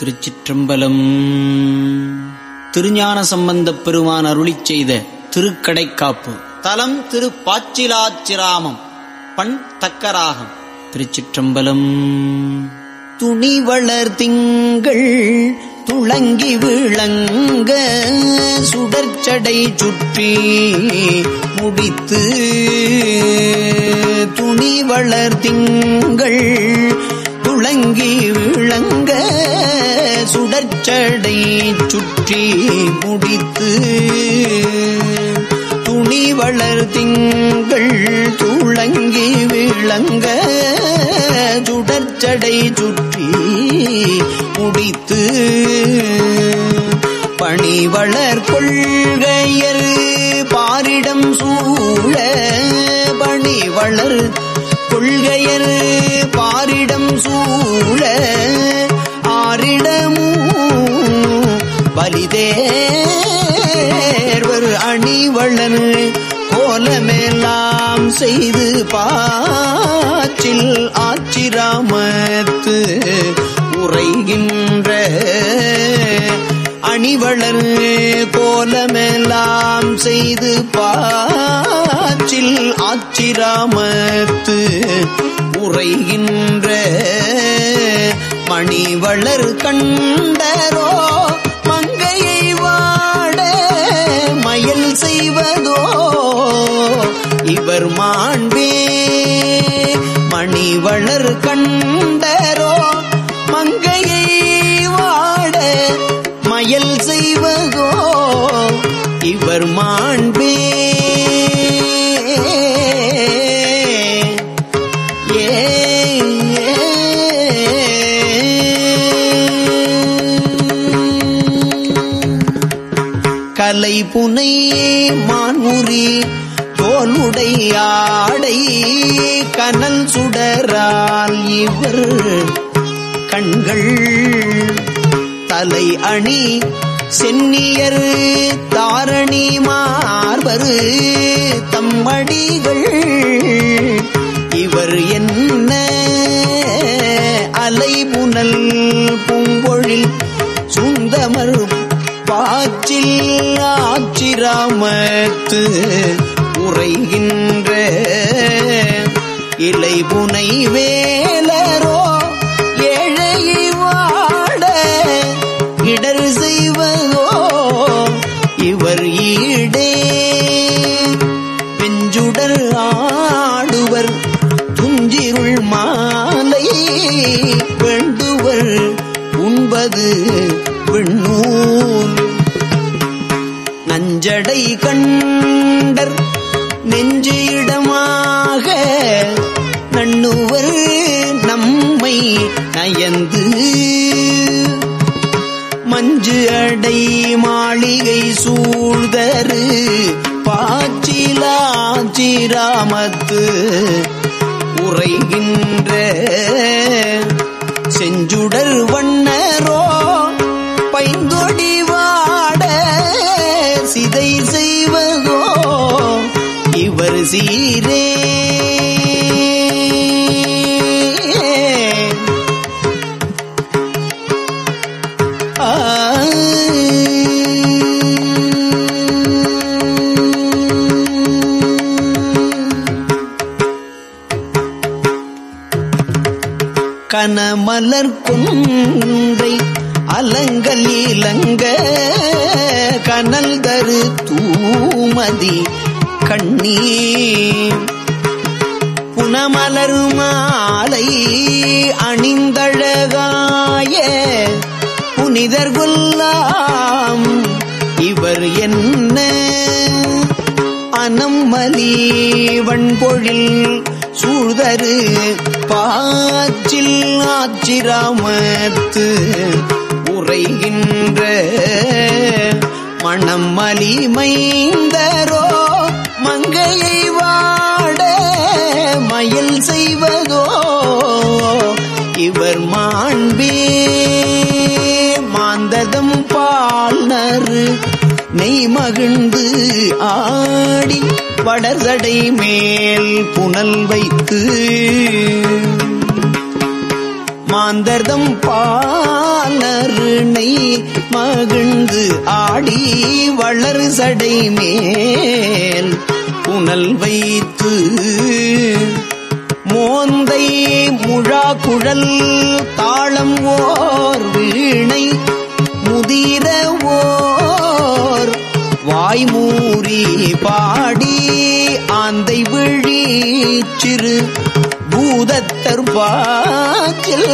திருச்சிற்றம்பலம். திருஞான சம்பந்தப் பெருமான் அருளி செய்த திருக்கடைக்காப்பு. தலம் திரு பாச்சிலாச்சிராமம். பண் தக்கராகம். திருச்சிற்றம்பலம். துணி வளர் திங்கள் துளங்கி விளங்க சுடற்சடை சுற்றி முடித்து துணி வளர் திங்கள் துளங்கி விளங்க சுடற்சடை சுற்றி முடித்து துணி வளர் திங்கள் துளங்கி விளங்க சுடற்சடை சுற்றி முடித்து பணி வளர் கொள்கையர் பாரிடம் சூழ பணி வளர் கொள்கையர் பாரிடம் சூழ ஆரிடமும் பலிதேர்வர் அணிவளர் கோலமெல்லாம் செய்து பாச்சில் ஆச்சிராமத்து உரைகின்ற அணிவளர் கோலமெல்லாம் செய்து பாச்சில் ஆச்சிராமத்து உரைகின்ற மணிவளர் கண்டரோ மங்கையை வாட மயல் செய்வதோ இவர் மாண்பே மணிவளர் கண்டரோ இவர் மாண்பே. கலை புனை மான்முறி தோலுடை ஆடை கனல் சுடரால் இவர் கண்கள் தலை அணி சென்னியர் தாரணி மார்பரு தம்மடிகள் இவர் என்ன அலைபுனல் பூம்பொழில் சுந்தமர் பாச்சில் ஆச்சிராமத்து உரைகின்ற இலைபுனை வேலரோ திருள் மாலை வேண்டுவர் உண்பது விண்ணூல். நஞ்சடை கண்டர் நெஞ்சிடமாக நண்ணுவர் நம்மை நயந்து. மஞ்சு அடை மாளிகை சூழ்தரு பாச்சிலாச்சிராமத்து உரைகின்ற. செஞ்சுடர் வண்ணரோ பைந்தொடி வாட சிதை செய்வதோ இவர் சீரே தூமதி கண்ணீ புனமலர் மாலை அணிந்தழகாய புனிதர் குல்லாம் இவர் என்ன? அனம்மலி வண்பொழில் சூழ்தரு பாச்சில் ஆச்சிராமத்து உரைகின்ற மணம் மலிமைந்தரோ மங்கையை வாட மயில் செய்வதோ இவர் மாண்பே மாந்ததம் பால்நறு நெய் மகிழ்ந்து ஆடி வடர்தடை மேல் புனல் வைத்து. மாந்தர்தம் பாலருணை மகிழ்ந்து ஆடி வளர் சடை மேல் புனல் வைத்து மோந்தை முழா குழல் தாளம் ஓர் வீணை முதிர ஓர் வாய்மூறி பாடி ஆந்தை விழி சிறு பூதத்தர் பாக்கில்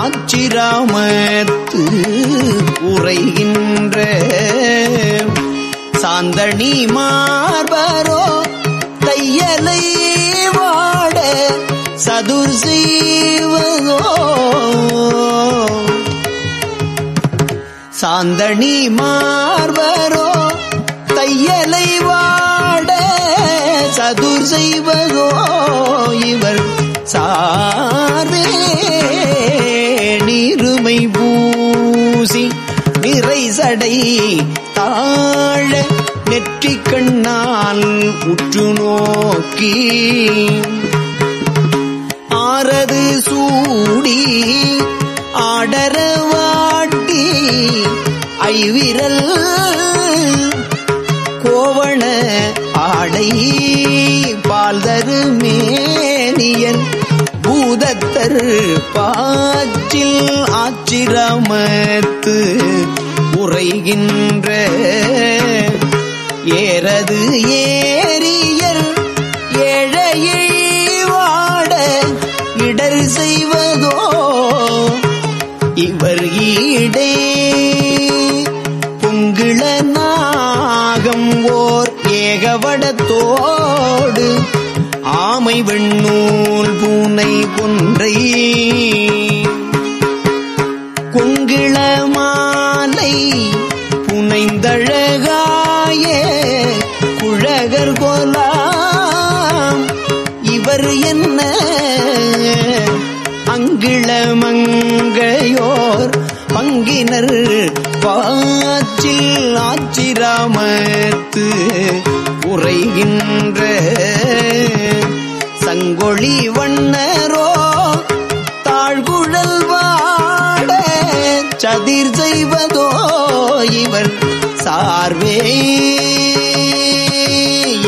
ஆச்சிராமத்து உரைகின்ற சாந்தணி மார்பரோ தையலை வாட சதுர் செய்வதோ சாந்தணி மார்பரோ தையலை வாட சதுர் செய்வதோ உற்று நோக்கி ஆறது சூடி ஆடரவாட்டி ஐவிரல் கோவண ஆடை பால்தரு மேனியன் பூதத்தர் பாச்சில் ஆச்சிரமத்து உரைகின்ற ஏறது ஏ ஏழையை வாட இடர் செய்வதோ? இவர் ஈடே. புங்கிள நாகம் ஓர் ஏகவடத்தோடு ஆமை வெண்ணூல் பூனை கொன்றை கொங்கிள மாலை புனைந்தழகா பங்கினர் பாச்சில் ஆச்சிராமத்து உரைகின்ற சங்கொழி வண்ணரோ தாழ்குழல் வாட சதிர் செய்வதோ இவர் சார்வே.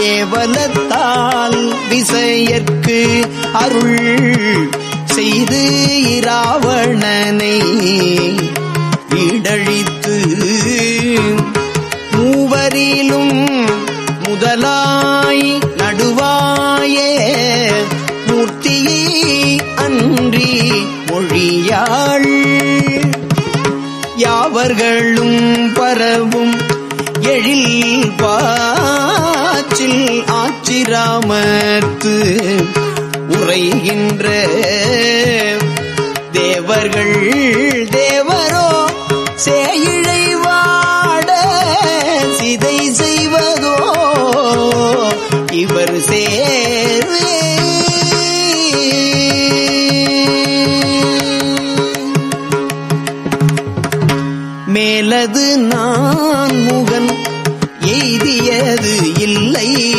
ஏவலத்தால் விசையற்கு அருள் செய்து இராவணனை இடழித்து மூவரிலும் முதலாய் நடுவாயே மூர்த்தியை அன்றி மொழியாள். யாவர்களும் பரவும் எழில் பாச்சில் ஆச்சிராமத்து உரைகின்ற தேவர்கள் மேலது நான் முகன் எய்தியது இல்லை.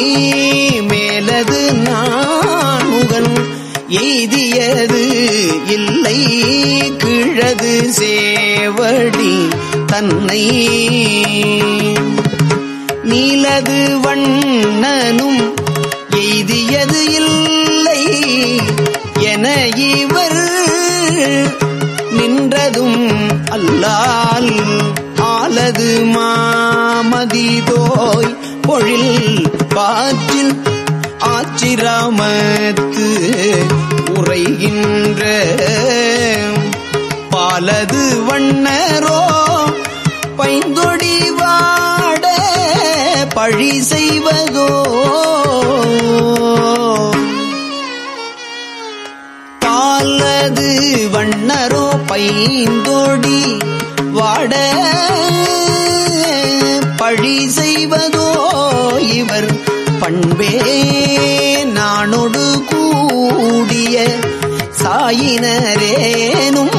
மேலது நான் முகன் எய்தியது இல்லை. கிழது சேவடி தன்னை. நீலது வண்ணனும் தொழில் பாற்றில் ஆச்சிராமத்து உரைகின்ற பாலது வண்ணரோ பைந்தொடி வாட பழி செய்வதோ? பாலது வண்ணரோ பைந்தொடி வாட இவர் பண்பே நானொடு கூடிய சாயினரேனும்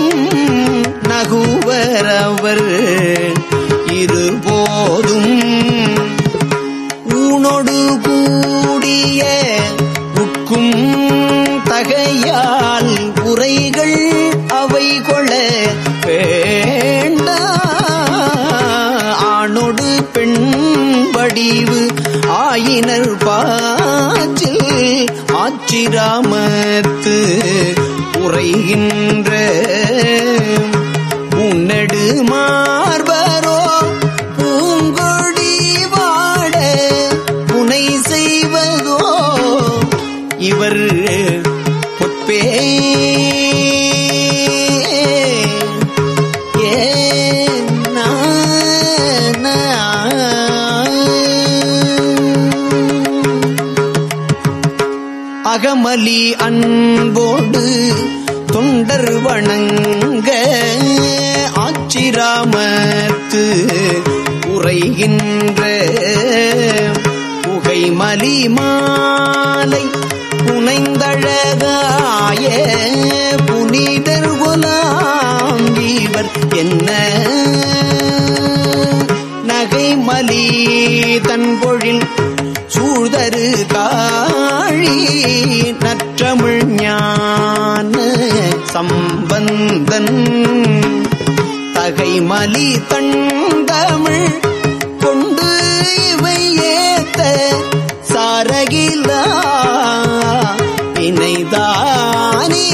நகுவரவர் இருபோதும் ஆயினர் பாச்சில் ஆச்சிராமத்து உரைகின்ற உன்னடு மார்பரோ பூங்கொடி வாட புனை செய்வதோ இவர் பொற்பே. அகமலி அன்போடு தொண்டர் வணங்க ஆச்சிராமத்து உரைகின்ற புகை மலி மாலை புனைந்தழகாய புனிதர் குலாம் இவர் என்ன? நகை நகைமலி தன்பொழில் சூழ்தரு காழி நற்றமிழ் ஞான சம்பந்தன். தகைமலி தண்டமிழ் கொண்டு இவை ஏத்த சாரகிலா இணைதானே.